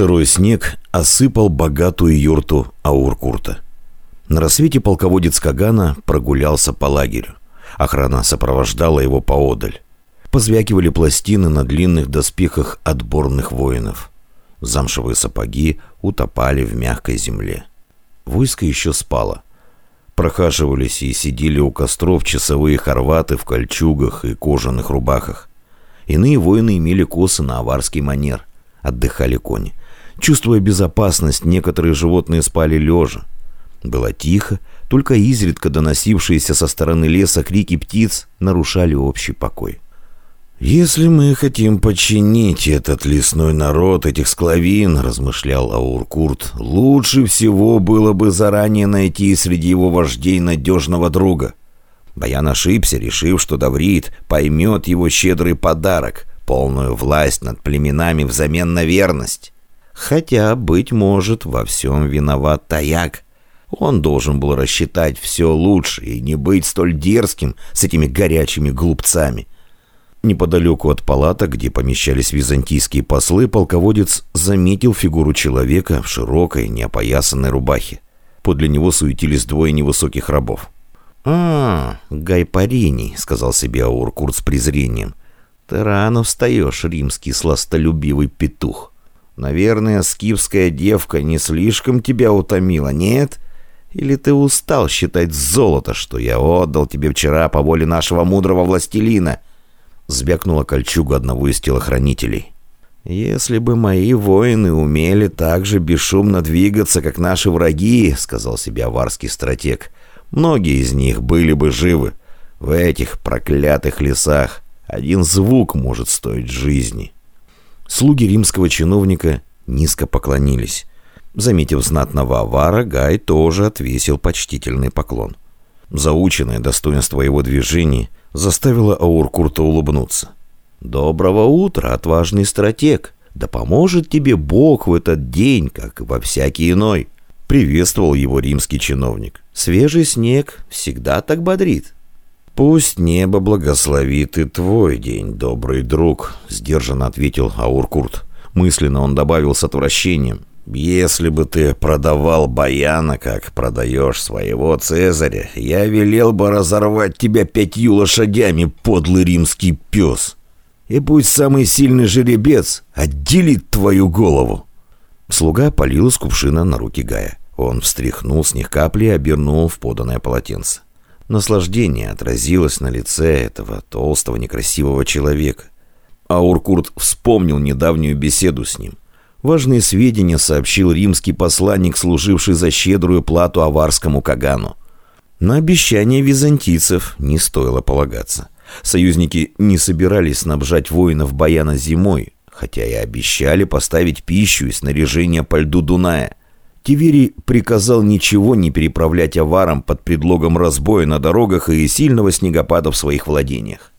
Сырой снег осыпал богатую юрту Ауркурта. На рассвете полководец Кагана прогулялся по лагерю. Охрана сопровождала его поодаль. Позвякивали пластины на длинных доспехах отборных воинов. Замшевые сапоги утопали в мягкой земле. Войско еще спало. Прохаживались и сидели у костров часовые хорваты в кольчугах и кожаных рубахах. Иные воины имели косы на аварский манер. Отдыхали кони. Чувствуя безопасность, некоторые животные спали лежа. Было тихо, только изредка доносившиеся со стороны леса крики птиц нарушали общий покой. «Если мы хотим подчинить этот лесной народ, этих склавин, — размышлял Ауркурт, — лучше всего было бы заранее найти среди его вождей надежного друга. Баян ошибся, решив, что Даврит поймет его щедрый подарок, полную власть над племенами взамен на верность. Хотя, быть может, во всем виноват Таяк. Он должен был рассчитать все лучше и не быть столь дерзким с этими горячими глупцами. Неподалеку от палата, где помещались византийские послы, полководец заметил фигуру человека в широкой, неопоясанной рубахе. Подле него суетились двое невысоких рабов. «А, Гайпарини», — сказал себе Ауркурт с презрением. «Ты рано встаешь, римский сластолюбивый петух. Наверное, скифская девка не слишком тебя утомила, нет? Или ты устал считать золото, что я отдал тебе вчера по воле нашего мудрого властелина?» Звякнула кольчуга одного из телохранителей. «Если бы мои воины умели так же бесшумно двигаться, как наши враги», — сказал себе аварский стратег, — «многие из них были бы живы. В этих проклятых лесах один звук может стоить жизни». Слуги римского чиновника низко поклонились. Заметив знатного авара, Гай тоже отвесил почтительный поклон. Заученное достоинство его движений — заставила Ауркурта улыбнуться. «Доброго утра, отважный стратег! Да поможет тебе Бог в этот день, как и во всякий иной!» Приветствовал его римский чиновник. «Свежий снег всегда так бодрит». «Пусть небо благословит и твой день, добрый друг», — сдержанно ответил Ауркурт. Мысленно он добавил с отвращением. «Если бы ты продавал Баяна, как продаешь своего Цезаря, я велел бы разорвать тебя пятью лошадями, подлый римский пес. И пусть самый сильный жеребец отделит твою голову». Слуга полил из кувшина на руки Гая. Он встряхнул с них капли и обернул в поданное полотенце. Наслаждение отразилось на лице этого толстого некрасивого человека. Ауркурт вспомнил недавнюю беседу с ним. Важные сведения сообщил римский посланник, служивший за щедрую плату аварскому Кагану. На обещание византийцев не стоило полагаться. Союзники не собирались снабжать воинов Баяна зимой, хотя и обещали поставить пищу и снаряжение по льду Дуная. Тиверий приказал ничего не переправлять аварам под предлогом разбоя на дорогах и сильного снегопада в своих владениях.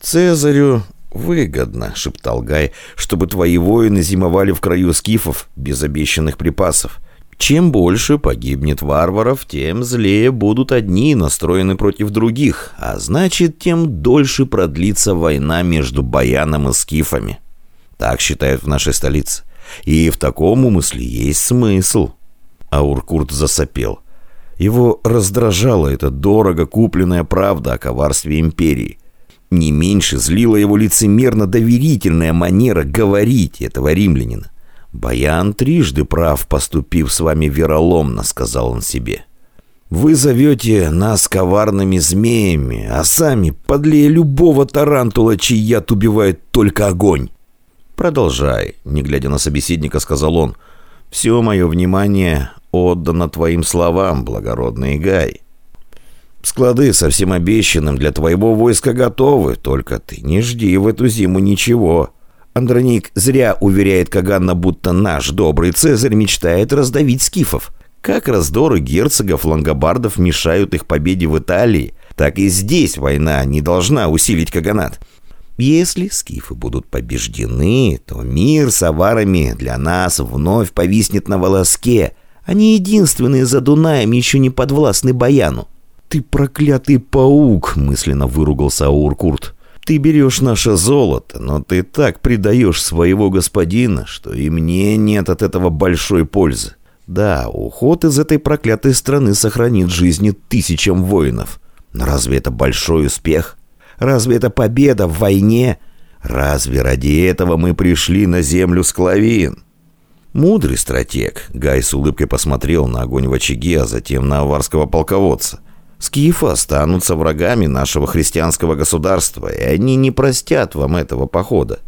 Цезарю «Выгодно», — шептал Гай, — «чтобы твои воины зимовали в краю скифов без обещанных припасов. Чем больше погибнет варваров, тем злее будут одни настроены против других, а значит, тем дольше продлится война между Баяном и скифами». Так считают в нашей столице. И в таком умысле есть смысл. Ауркурт засопел. Его раздражала эта дорого купленная правда о коварстве империи. Не меньше злила его лицемерно-доверительная манера говорить этого римлянина. «Баян трижды прав, поступив с вами вероломно», — сказал он себе. «Вы зовете нас коварными змеями, а сами подлее любого тарантула, чей яд убивает только огонь». «Продолжай», — не глядя на собеседника, сказал он. «Все мое внимание отдано твоим словам, благородный Гай». Склады со всем обещанным для твоего войска готовы, только ты не жди в эту зиму ничего. Андроник зря уверяет Каганна, будто наш добрый Цезарь мечтает раздавить скифов. Как раздоры герцогов лангобардов мешают их победе в Италии, так и здесь война не должна усилить Каганат. Если скифы будут побеждены, то мир с аварами для нас вновь повиснет на волоске. Они единственные за Дунаем еще не подвластны Баяну. «Ты проклятый паук!» — мысленно выругался Ауркурт. Ты берешь наше золото, но ты так предаешь своего господина, что и мне нет от этого большой пользы. Да, уход из этой проклятой страны сохранит жизни тысячам воинов. Но разве это большой успех? Разве это победа в войне? Разве ради этого мы пришли на землю склавин? Мудрый стратег, Гай с улыбкой посмотрел на огонь в очаге, а затем на аварского полководца. Скифы останутся врагами нашего христианского государства, и они не простят вам этого похода.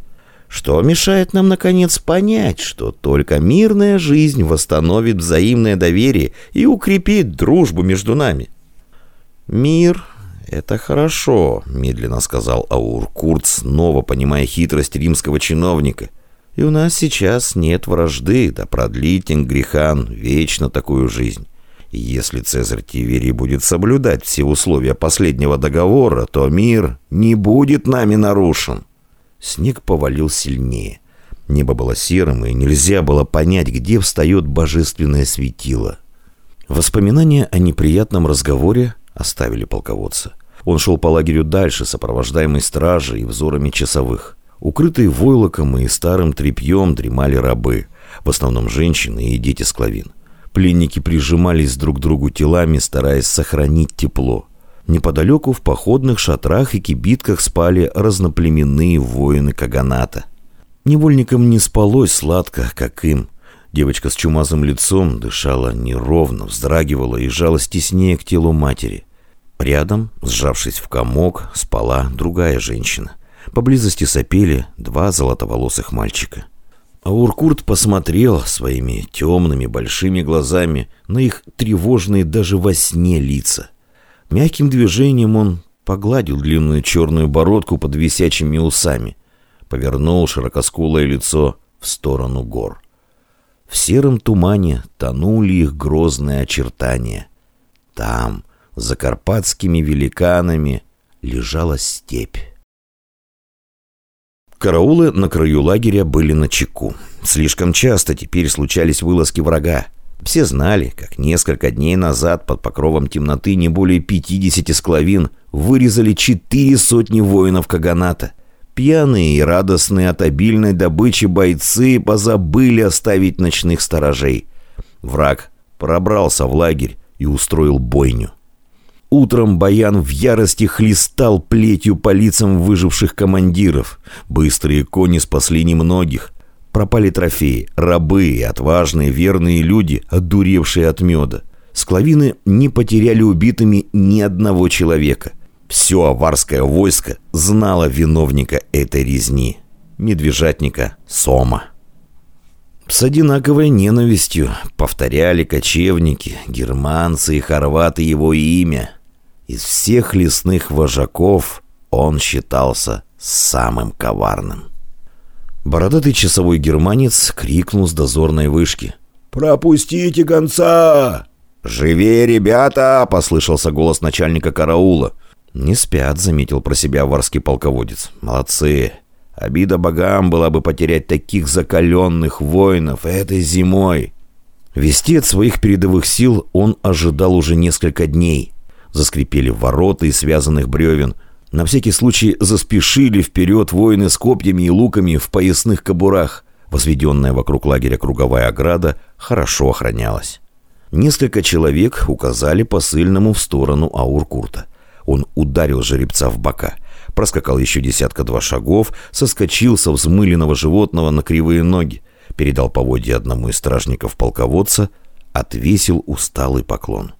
Что мешает нам, наконец, понять, что только мирная жизнь восстановит взаимное доверие и укрепит дружбу между нами? Мир — это хорошо, медленно сказал Аур Курт, снова понимая хитрость римского чиновника. И у нас сейчас нет вражды, да продлить Ингрихан вечно такую жизнь. Если Цезарь Тиверий будет соблюдать все условия последнего договора, то мир не будет нами нарушен. Снег повалил сильнее. Небо было серым, и нельзя было понять, где встает божественное светило. Воспоминания о неприятном разговоре оставили полководца. Он шел по лагерю дальше, сопровождаемый стражей и взорами часовых. Укрытые войлоком и старым тряпьем дремали рабы, в основном женщины и дети склавин. Пленники прижимались друг к другу телами, стараясь сохранить тепло. Неподалеку в походных шатрах и кибитках спали разноплеменные воины Каганата. Невольникам не спалось сладко, как им. Девочка с чумазым лицом дышала неровно, вздрагивала и жалась теснее к телу матери. Рядом, сжавшись в комок, спала другая женщина. Поблизости сопели два золотоволосых мальчика. А Уркурт посмотрел своими темными большими глазами на их тревожные даже во сне лица. Мягким движением он погладил длинную черную бородку под висячими усами, повернул широкоскулое лицо в сторону гор. В сером тумане тонули их грозные очертания. Там, за карпатскими великанами, лежала степь. Караулы на краю лагеря были на чеку. Слишком часто теперь случались вылазки врага. Все знали, как несколько дней назад под покровом темноты не более 50 склавин вырезали четыре сотни воинов Каганата. Пьяные и радостные от обильной добычи бойцы позабыли оставить ночных сторожей. Враг пробрался в лагерь и устроил бойню. Утром Баян в ярости хлестал плетью по лицам выживших командиров. Быстрые кони спасли немногих. Пропали трофеи, рабы и отважные верные люди, одуревшие от меда. Склавины не потеряли убитыми ни одного человека. Все аварское войско знало виновника этой резни. Медвежатника Сома. С одинаковой ненавистью повторяли кочевники, германцы и хорваты его имя – из всех лесных вожаков он считался самым коварным. Бородатый часовой германец крикнул с дозорной вышки. «Пропустите гонца!» «Живее, ребята!» — послышался голос начальника караула. «Не спят», — заметил про себя варский полководец. «Молодцы! Обида богам была бы потерять таких закаленных воинов этой зимой!» Вести от своих передовых сил он ожидал уже несколько дней — Заскрипели ворота из связанных бревен. На всякий случай заспешили вперед воины с копьями и луками в поясных кобурах. Возведенная вокруг лагеря круговая ограда хорошо охранялась. Несколько человек указали посыльному в сторону Ауркурта. Он ударил жеребца в бока. Проскакал еще десятка-два шагов, соскочил со взмыленного животного на кривые ноги, передал поводья одному из стражников полководца, отвесил усталый поклон.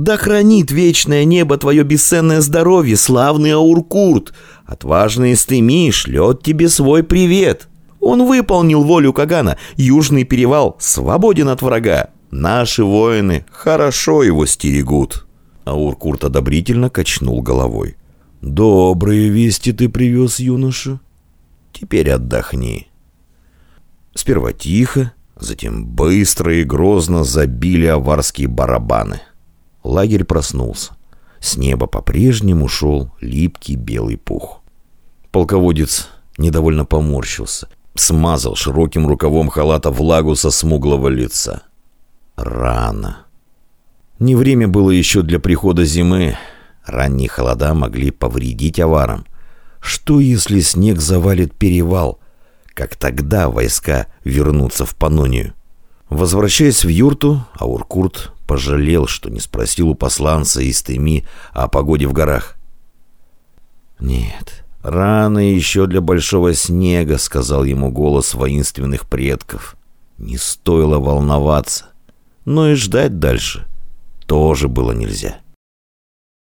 Да хранит вечное небо твое бесценное здоровье, славный Ауркурт. Отважный Эстеми шлет тебе свой привет. Он выполнил волю Кагана. Южный перевал свободен от врага. Наши воины хорошо его стерегут. Ауркурт одобрительно качнул головой. «Добрые вести ты привез, юноша. Теперь отдохни». Сперва тихо, затем быстро и грозно забили аварские барабаны. Лагерь проснулся. С неба по-прежнему шел липкий белый пух. Полководец недовольно поморщился, смазал широким рукавом халата влагу со смуглого лица. Рано. Не время было еще для прихода зимы. Ранние холода могли повредить аварам. Что, если снег завалит перевал? Как тогда войска вернутся в Панонию? Возвращаясь в юрту, Ауркурт пожалел, что не спросил у посланца из Теми о погоде в горах. «Нет, рано еще для большого снега», — сказал ему голос воинственных предков. Не стоило волноваться, но и ждать дальше тоже было нельзя.